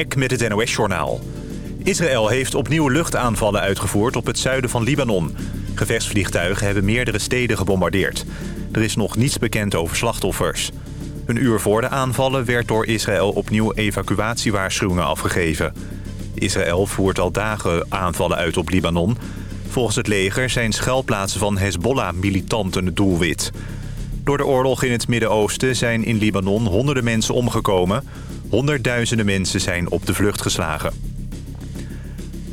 Eck met het NOS-journaal. Israël heeft opnieuw luchtaanvallen uitgevoerd op het zuiden van Libanon. Gevechtsvliegtuigen hebben meerdere steden gebombardeerd. Er is nog niets bekend over slachtoffers. Een uur voor de aanvallen werd door Israël opnieuw evacuatiewaarschuwingen afgegeven. Israël voert al dagen aanvallen uit op Libanon. Volgens het leger zijn schuilplaatsen van Hezbollah-militanten het doelwit. Door de oorlog in het Midden-Oosten zijn in Libanon honderden mensen omgekomen. Honderdduizenden mensen zijn op de vlucht geslagen.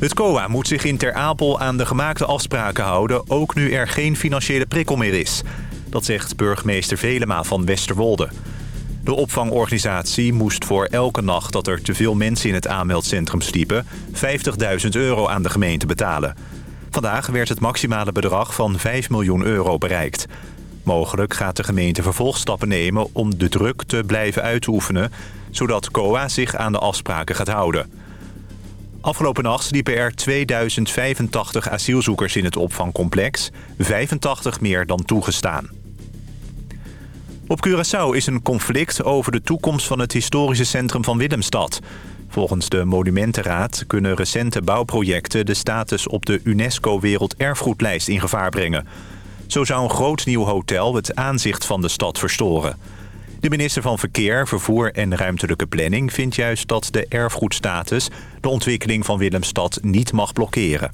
Het COA moet zich in Ter Apel aan de gemaakte afspraken houden... ook nu er geen financiële prikkel meer is. Dat zegt burgemeester Velema van Westerwolde. De opvangorganisatie moest voor elke nacht dat er te veel mensen in het aanmeldcentrum sliepen... 50.000 euro aan de gemeente betalen. Vandaag werd het maximale bedrag van 5 miljoen euro bereikt. Mogelijk gaat de gemeente vervolgstappen nemen om de druk te blijven uitoefenen... zodat COA zich aan de afspraken gaat houden. Afgelopen nacht liepen er 2085 asielzoekers in het opvangcomplex, 85 meer dan toegestaan. Op Curaçao is een conflict over de toekomst van het historische centrum van Willemstad. Volgens de Monumentenraad kunnen recente bouwprojecten de status op de UNESCO Werelderfgoedlijst in gevaar brengen. Zo zou een groot nieuw hotel het aanzicht van de stad verstoren. De minister van Verkeer, Vervoer en Ruimtelijke Planning vindt juist dat de erfgoedstatus de ontwikkeling van Willemstad niet mag blokkeren.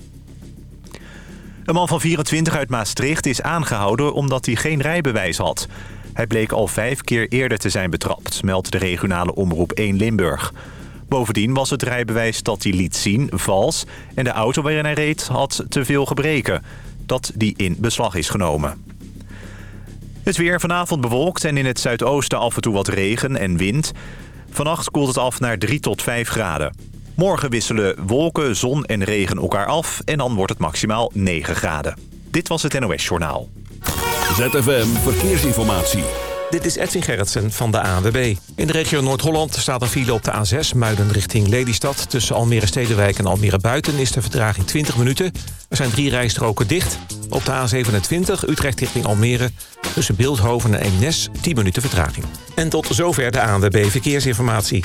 Een man van 24 uit Maastricht is aangehouden omdat hij geen rijbewijs had. Hij bleek al vijf keer eerder te zijn betrapt, meldt de regionale omroep 1 Limburg. Bovendien was het rijbewijs dat hij liet zien vals en de auto waarin hij reed had te veel gebreken dat die in beslag is genomen. Het weer vanavond bewolkt en in het zuidoosten af en toe wat regen en wind. Vannacht koelt het af naar 3 tot 5 graden. Morgen wisselen wolken, zon en regen elkaar af en dan wordt het maximaal 9 graden. Dit was het NOS Journaal. ZFM Verkeersinformatie. Dit is Edwin Gerritsen van de ANWB. In de regio Noord-Holland staat een file op de A6 Muiden richting Lelystad. Tussen Almere Stedenwijk en Almere Buiten is de vertraging 20 minuten. Er zijn drie rijstroken dicht. Op de A27 Utrecht richting Almere tussen Beeldhoven en Eemnes 10 minuten vertraging. En tot zover de ANWB Verkeersinformatie.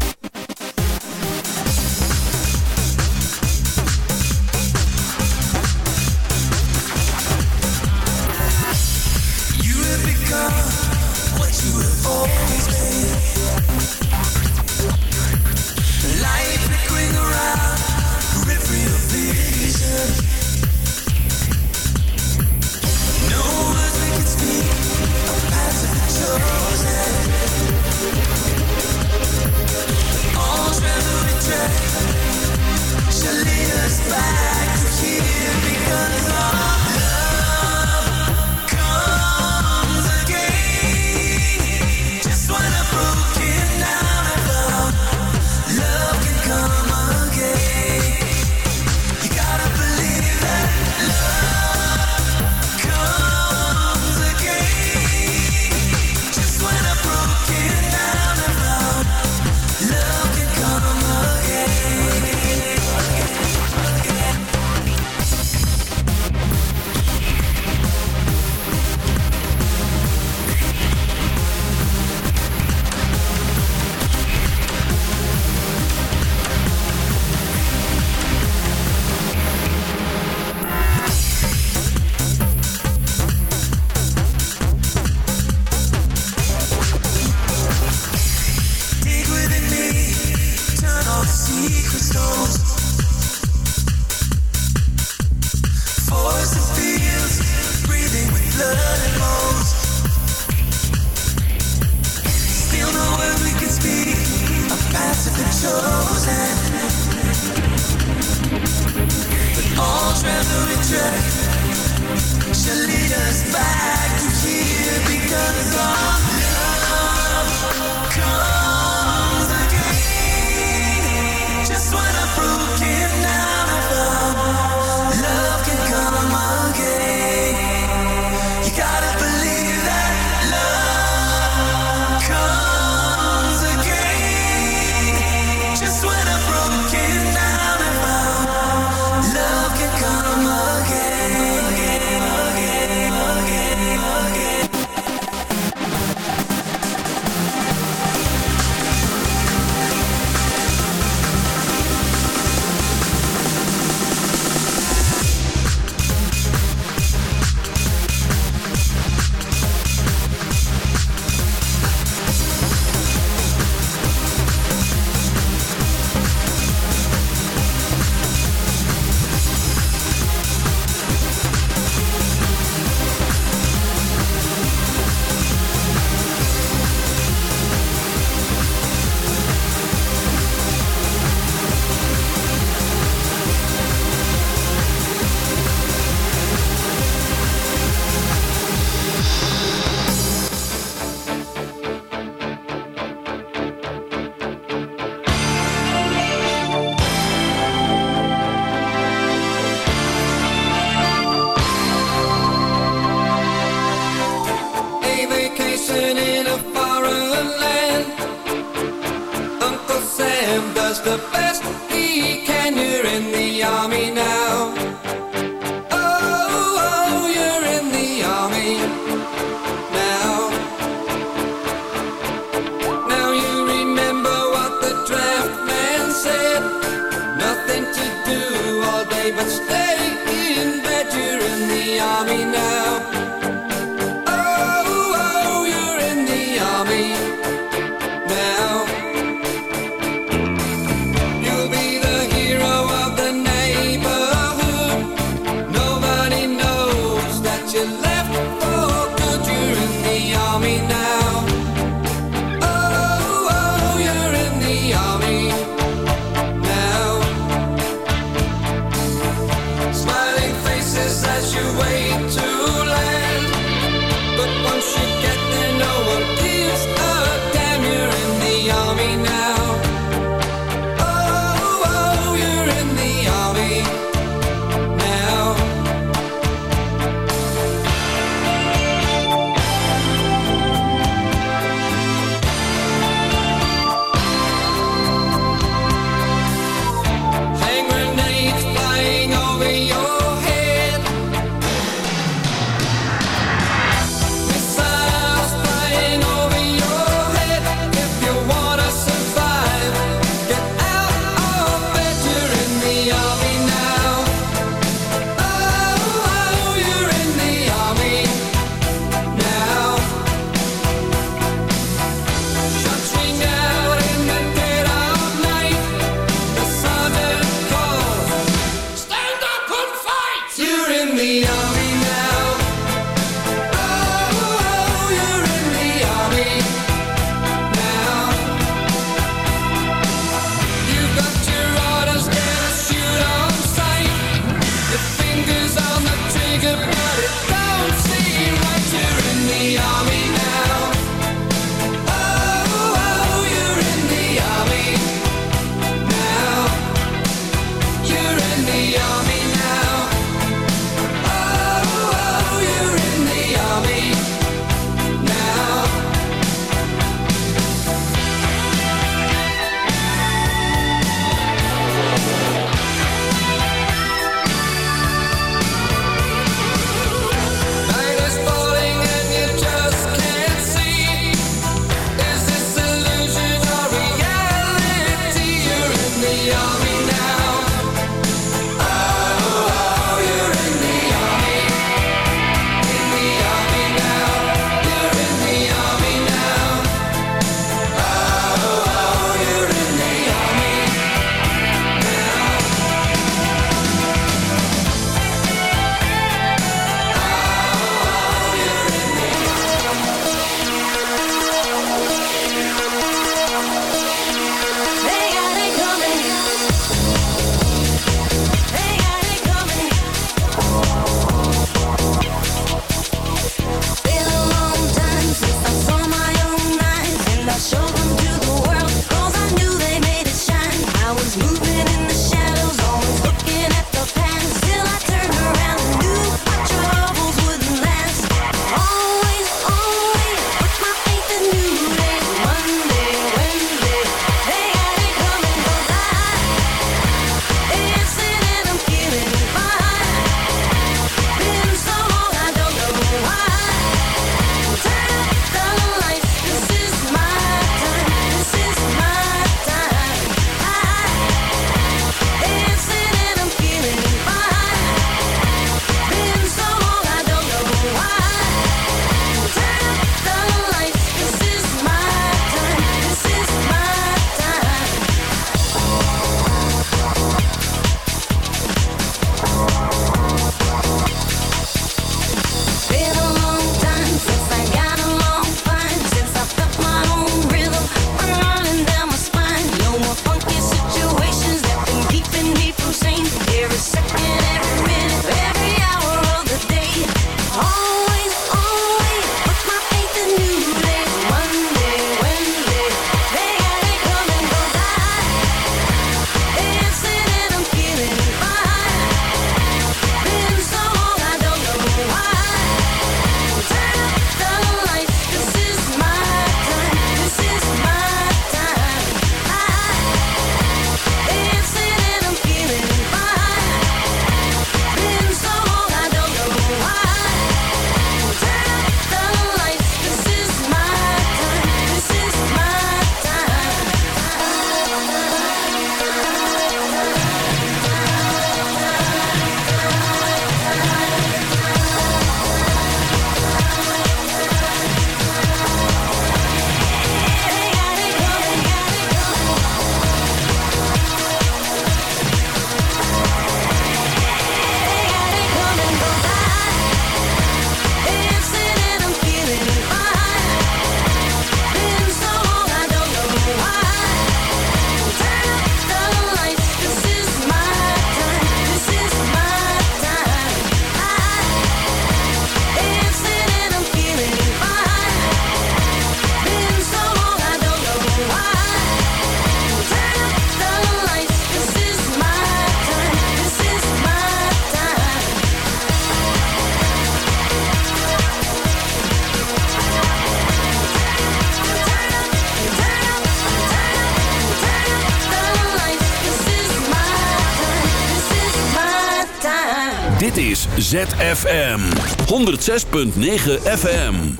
ZFM 106.9 FM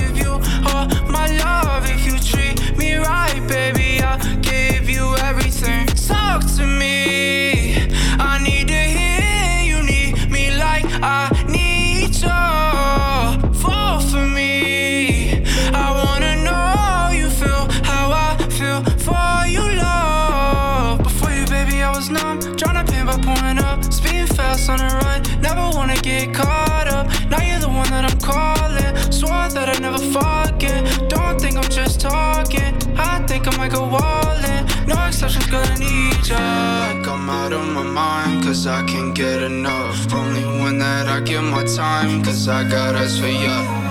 I'm out of my mind, cause I can't get enough. Only one that I give my time, cause I got eyes for you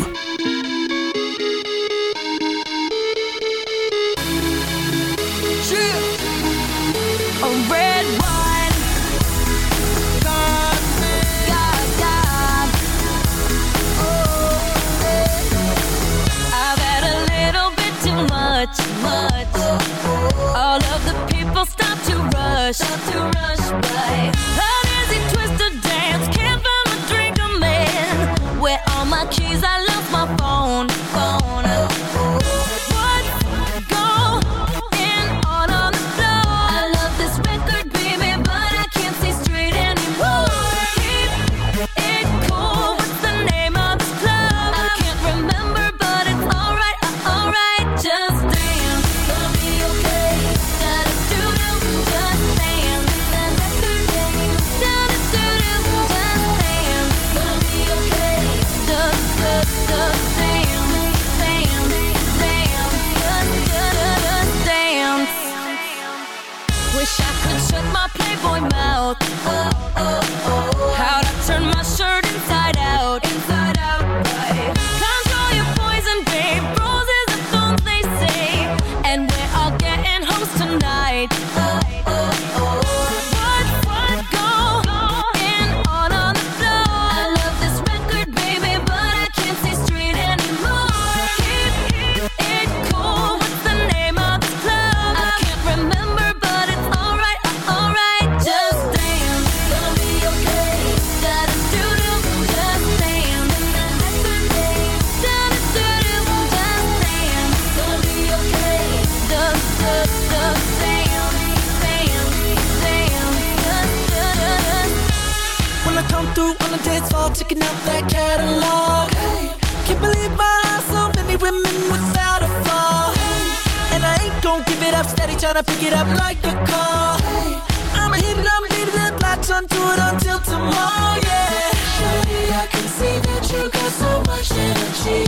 I pick it up like a call. Hey. I'm a hidden, I'm needed, and latch onto it until tomorrow, yeah. Surely I can see that you got so much energy.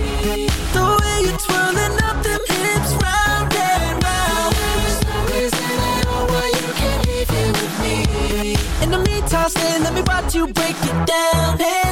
The way you're twirling up them hips round and round. There's no reason at all why you can't leave here with me. In the meantime, stay, let me watch you break it down, hey.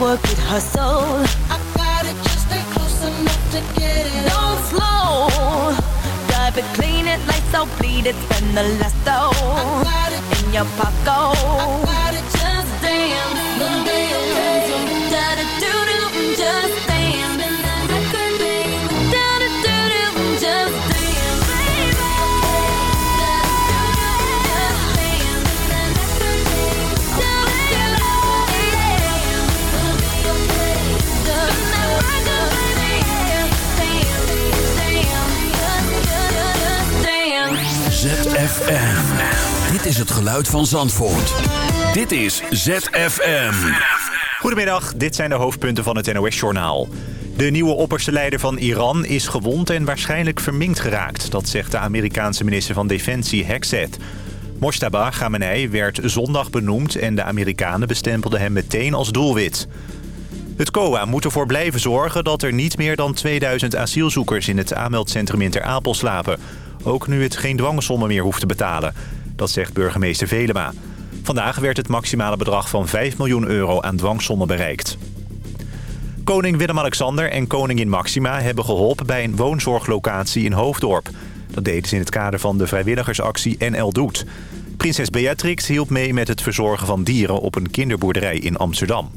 work it, hustle. I got it, just stay close enough to get it. Don't slow. Drive it, clean it, lights out, bleed it, spend the last though. In your pocket. is het geluid van Zandvoort. Dit is ZFM. Goedemiddag, dit zijn de hoofdpunten van het NOS-journaal. De nieuwe opperste leider van Iran is gewond en waarschijnlijk verminkt geraakt. Dat zegt de Amerikaanse minister van Defensie, Hexet. Mostaba Ghamenei werd zondag benoemd en de Amerikanen bestempelden hem meteen als doelwit. Het COA moet ervoor blijven zorgen dat er niet meer dan 2000 asielzoekers in het aanmeldcentrum in Ter Apel slapen. Ook nu het geen dwangsommen meer hoeft te betalen. Dat zegt burgemeester Velema. Vandaag werd het maximale bedrag van 5 miljoen euro aan dwangsommen bereikt. Koning Willem-Alexander en koningin Maxima hebben geholpen bij een woonzorglocatie in Hoofddorp. Dat deden ze in het kader van de vrijwilligersactie NL Doet. Prinses Beatrix hielp mee met het verzorgen van dieren op een kinderboerderij in Amsterdam.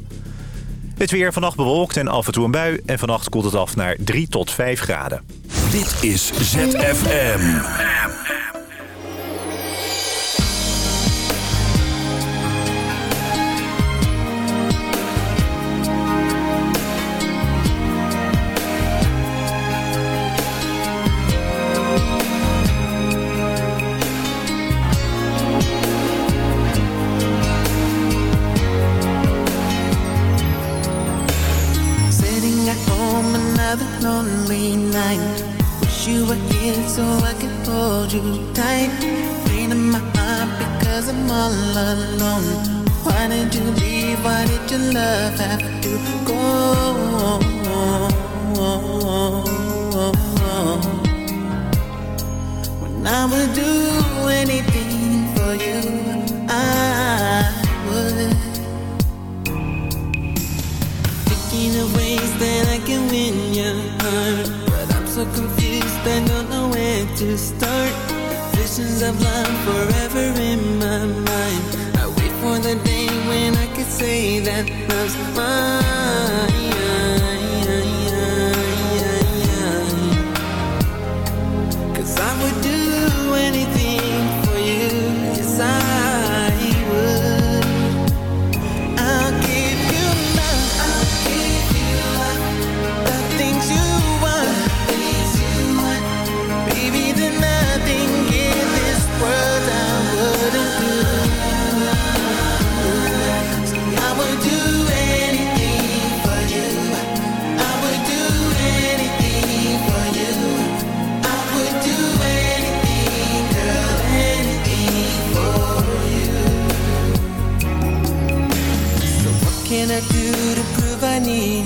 Het weer vannacht bewolkt en af en toe een bui. En vannacht koelt het af naar 3 tot 5 graden. Dit is ZFM. mind. Wish you were here so I could hold you tight. Pain in my heart because I'm all alone. Why did you leave? Why did your love have to go? When I would do anything to start. Visions of love forever in my mind. I wait for the day when I can say that love's mine.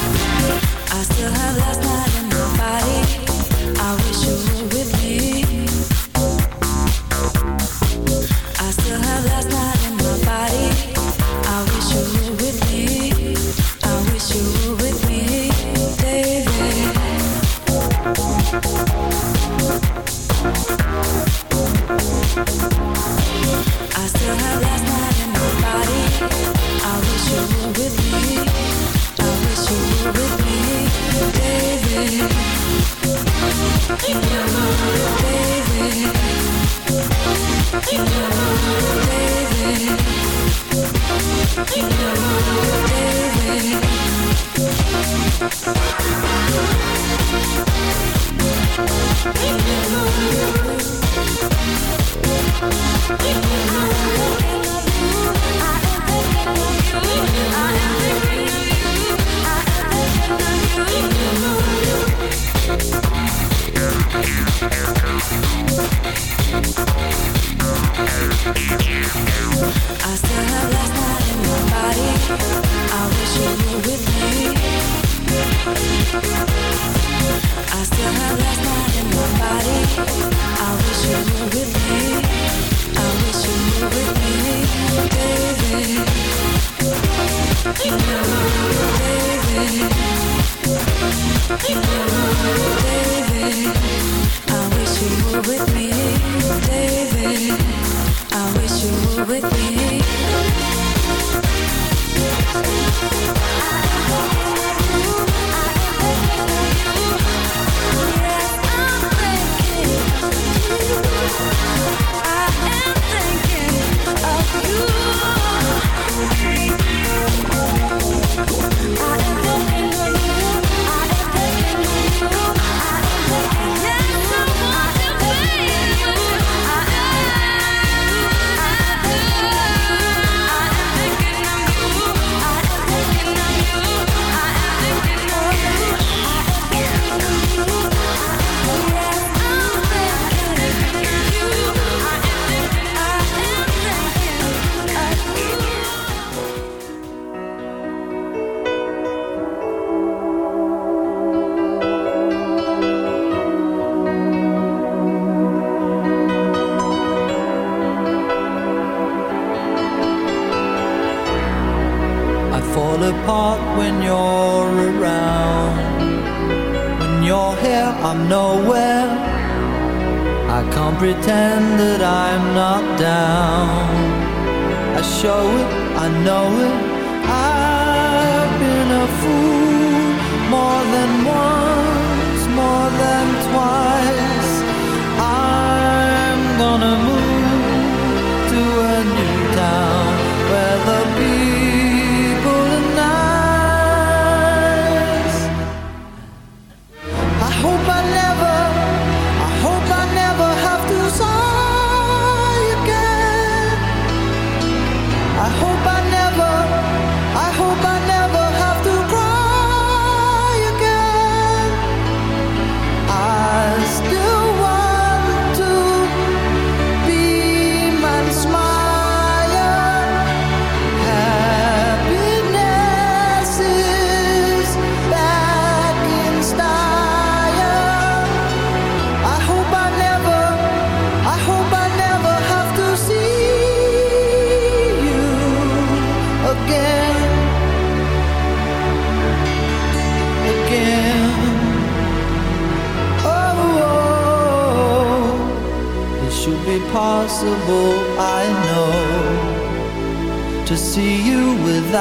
I still have last night in my body. I wish you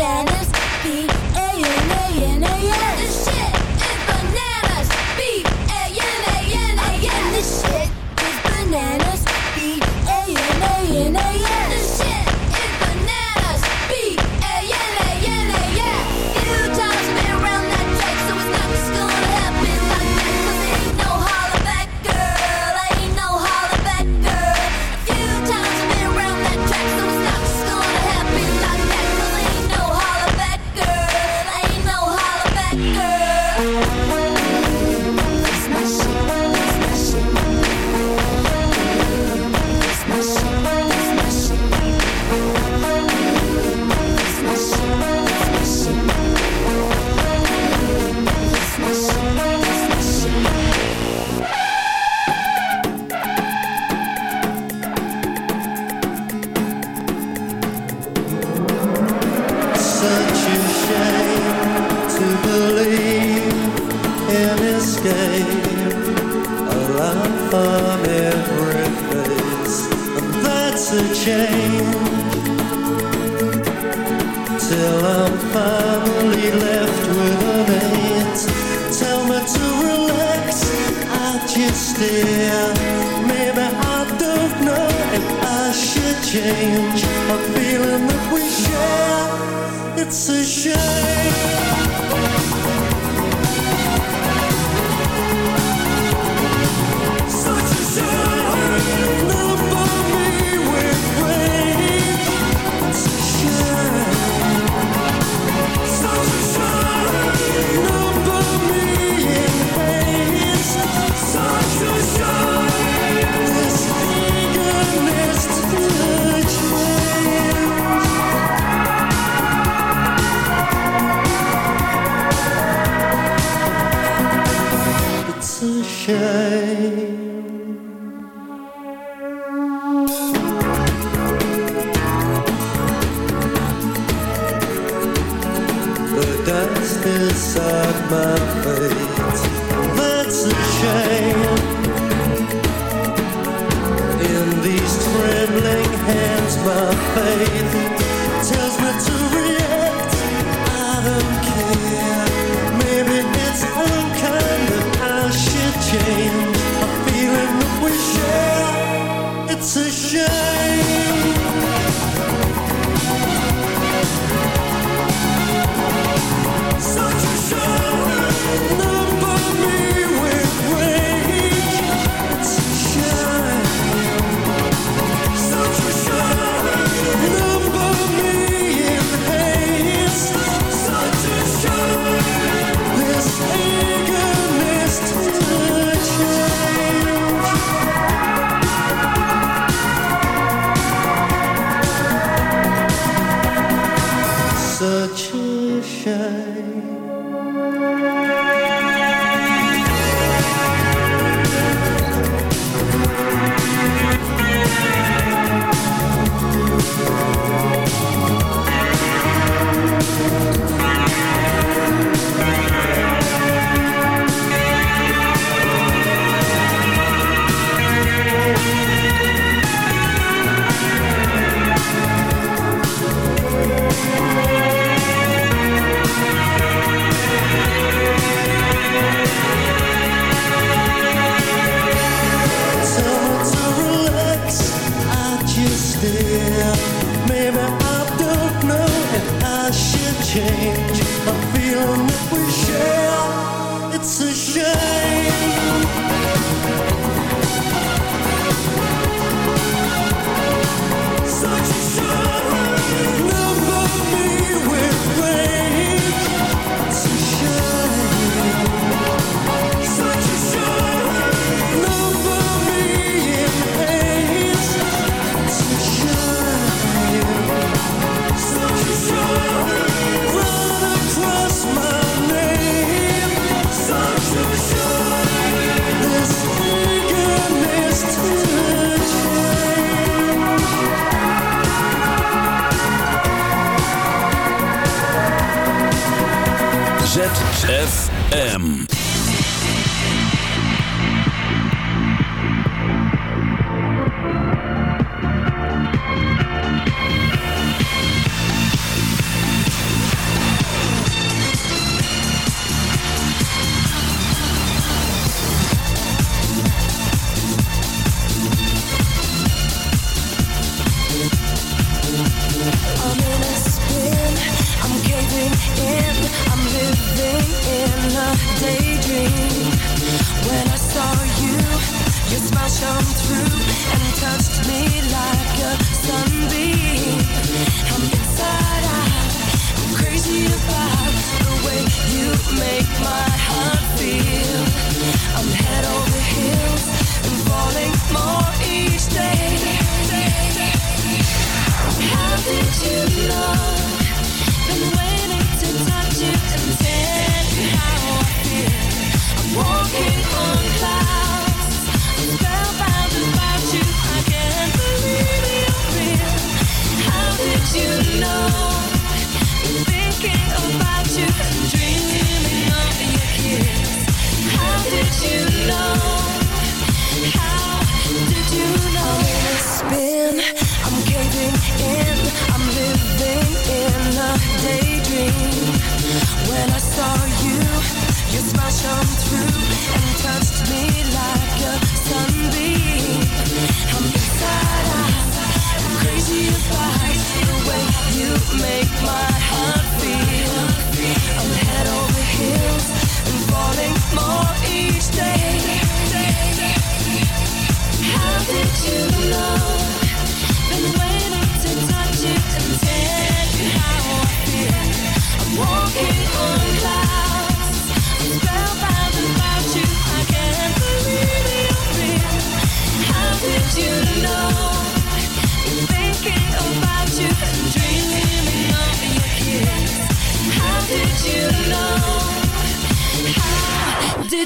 and it's